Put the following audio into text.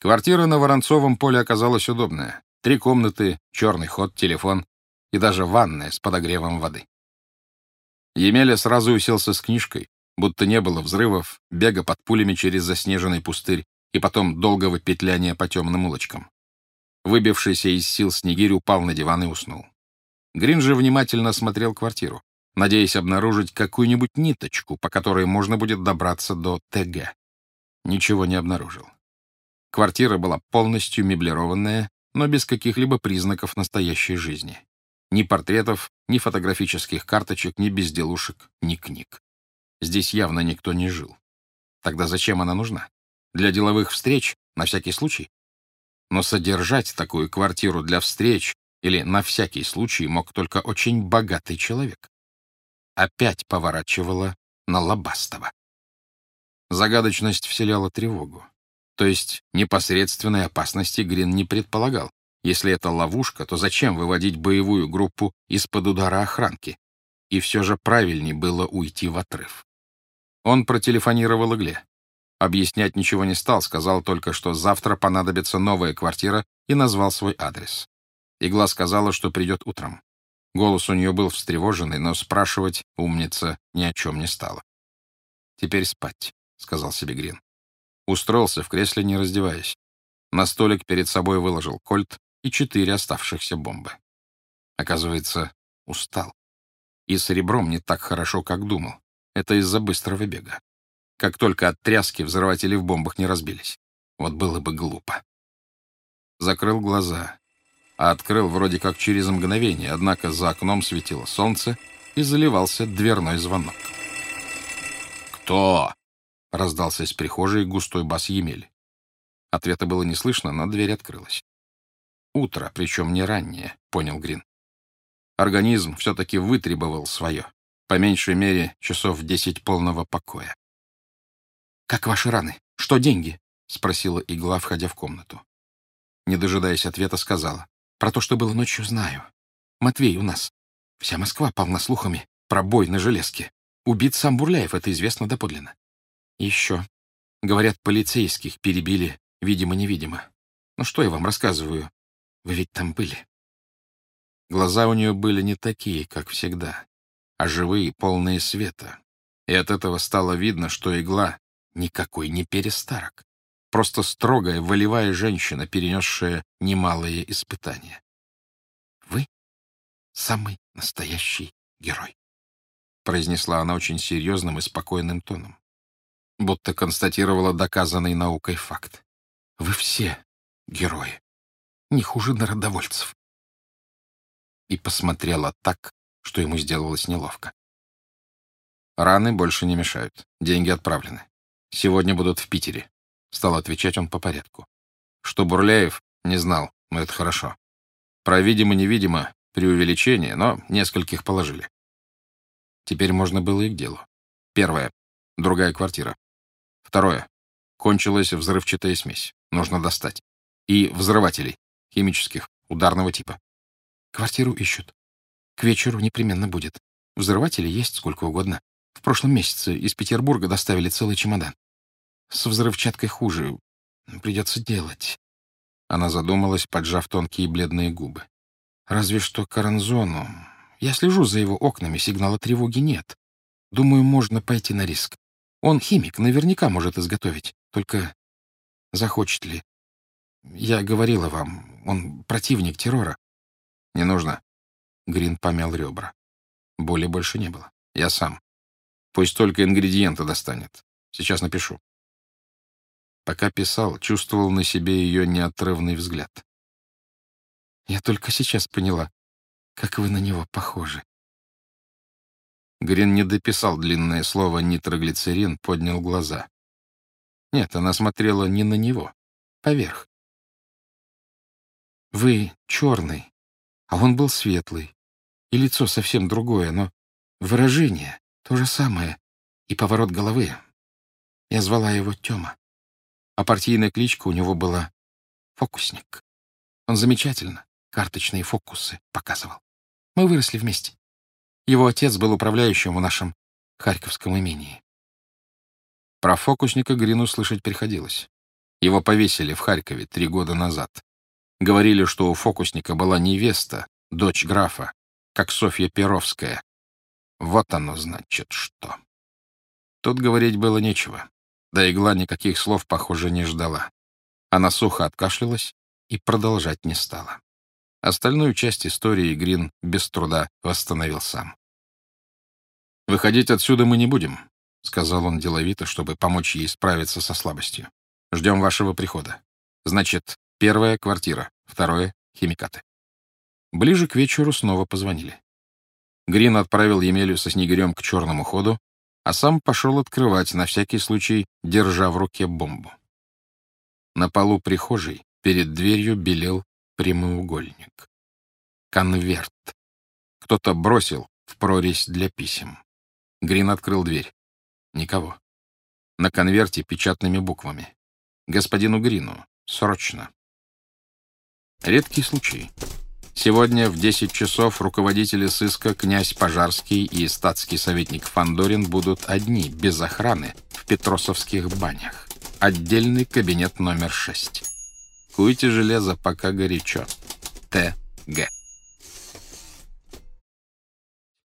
Квартира на Воронцовом поле оказалась удобная. Три комнаты, черный ход, телефон и даже ванная с подогревом воды. Емеля сразу уселся с книжкой, будто не было взрывов, бега под пулями через заснеженный пустырь и потом долгого петляния по темным улочкам. Выбившийся из сил Снегирь упал на диван и уснул. Грин же внимательно осмотрел квартиру, надеясь обнаружить какую-нибудь ниточку, по которой можно будет добраться до ТГ. Ничего не обнаружил. Квартира была полностью меблированная, но без каких-либо признаков настоящей жизни. Ни портретов, ни фотографических карточек, ни безделушек, ни книг. Здесь явно никто не жил. Тогда зачем она нужна? Для деловых встреч? На всякий случай? Но содержать такую квартиру для встреч или на всякий случай мог только очень богатый человек. Опять поворачивала на Лобастова. Загадочность вселяла тревогу. То есть непосредственной опасности Грин не предполагал. Если это ловушка, то зачем выводить боевую группу из-под удара охранки? И все же правильнее было уйти в отрыв. Он протелефонировал Игле. Объяснять ничего не стал, сказал только, что завтра понадобится новая квартира и назвал свой адрес. Игла сказала, что придет утром. Голос у нее был встревоженный, но спрашивать умница ни о чем не стала. «Теперь спать», — сказал себе Грин. Устроился в кресле, не раздеваясь. На столик перед собой выложил кольт и четыре оставшихся бомбы. Оказывается, устал. И с ребром не так хорошо, как думал. Это из-за быстрого бега. Как только от тряски взрыватели в бомбах не разбились. Вот было бы глупо. Закрыл глаза. А открыл вроде как через мгновение, однако за окном светило солнце и заливался дверной звонок. «Кто?» — раздался из прихожей густой бас Емель. Ответа было не слышно, но дверь открылась. Утро, причем не раннее, понял Грин. Организм все-таки вытребовал свое. По меньшей мере, часов десять полного покоя. «Как ваши раны? Что деньги?» — спросила игла, входя в комнату. Не дожидаясь ответа, сказала. «Про то, что было ночью, знаю. Матвей у нас. Вся Москва полна слухами про бой на железке. Убит сам Бурляев, это известно доподлинно. Еще. Говорят, полицейских перебили, видимо-невидимо. Ну что я вам рассказываю? Вы ведь там были. Глаза у нее были не такие, как всегда, а живые, полные света. И от этого стало видно, что игла никакой не перестарок. Просто строгая, волевая женщина, перенесшая немалые испытания. Вы самый настоящий герой, произнесла она очень серьезным и спокойным тоном будто констатировала доказанный наукой факт. Вы все герои, не хуже народовольцев. И посмотрела так, что ему сделалось неловко. Раны больше не мешают, деньги отправлены. Сегодня будут в Питере. Стал отвечать он по порядку. Что Бурляев, не знал, но это хорошо. Про видимо-невидимо преувеличение, но нескольких положили. Теперь можно было и к делу. Первое. Другая квартира. Второе. Кончилась взрывчатая смесь. Нужно достать. И взрывателей. Химических. Ударного типа. Квартиру ищут. К вечеру непременно будет. Взрывателей есть сколько угодно. В прошлом месяце из Петербурга доставили целый чемодан. С взрывчаткой хуже. Придется делать. Она задумалась, поджав тонкие бледные губы. Разве что Каранзону. Я слежу за его окнами, сигнала тревоги нет. Думаю, можно пойти на риск. Он химик, наверняка может изготовить. Только захочет ли? Я говорила вам, он противник террора. Не нужно. Грин помял ребра. Боли больше не было. Я сам. Пусть только ингредиенты достанет. Сейчас напишу. Пока писал, чувствовал на себе ее неотрывный взгляд. Я только сейчас поняла, как вы на него похожи. Грин не дописал длинное слово «нитроглицерин», поднял глаза. Нет, она смотрела не на него, поверх. Вы черный, а он был светлый. И лицо совсем другое, но выражение то же самое. И поворот головы. Я звала его Тёма. А партийная кличка у него была «Фокусник». Он замечательно карточные фокусы показывал. Мы выросли вместе. Его отец был управляющим в нашем Харьковском имении. Про фокусника Грину слышать приходилось. Его повесили в Харькове три года назад. Говорили, что у фокусника была невеста, дочь графа, как Софья Перовская. Вот оно значит что. Тут говорить было нечего. Да игла никаких слов, похоже, не ждала. Она сухо откашлялась и продолжать не стала. Остальную часть истории Грин без труда восстановил сам. «Выходить отсюда мы не будем», — сказал он деловито, чтобы помочь ей справиться со слабостью. «Ждем вашего прихода. Значит, первая — квартира, второе — химикаты». Ближе к вечеру снова позвонили. Грин отправил Емелю со снегирем к черному ходу, а сам пошел открывать, на всякий случай, держа в руке бомбу. На полу прихожей перед дверью белел прямоугольник. Конверт. Кто-то бросил в прорезь для писем. Грин открыл дверь. Никого. На конверте печатными буквами. Господину Грину. Срочно. Редкий случай. Сегодня в 10 часов руководители сыска князь Пожарский и статский советник Фандорин будут одни, без охраны, в Петросовских банях. Отдельный кабинет номер 6. Куйте железо, пока горячо. Т. Г.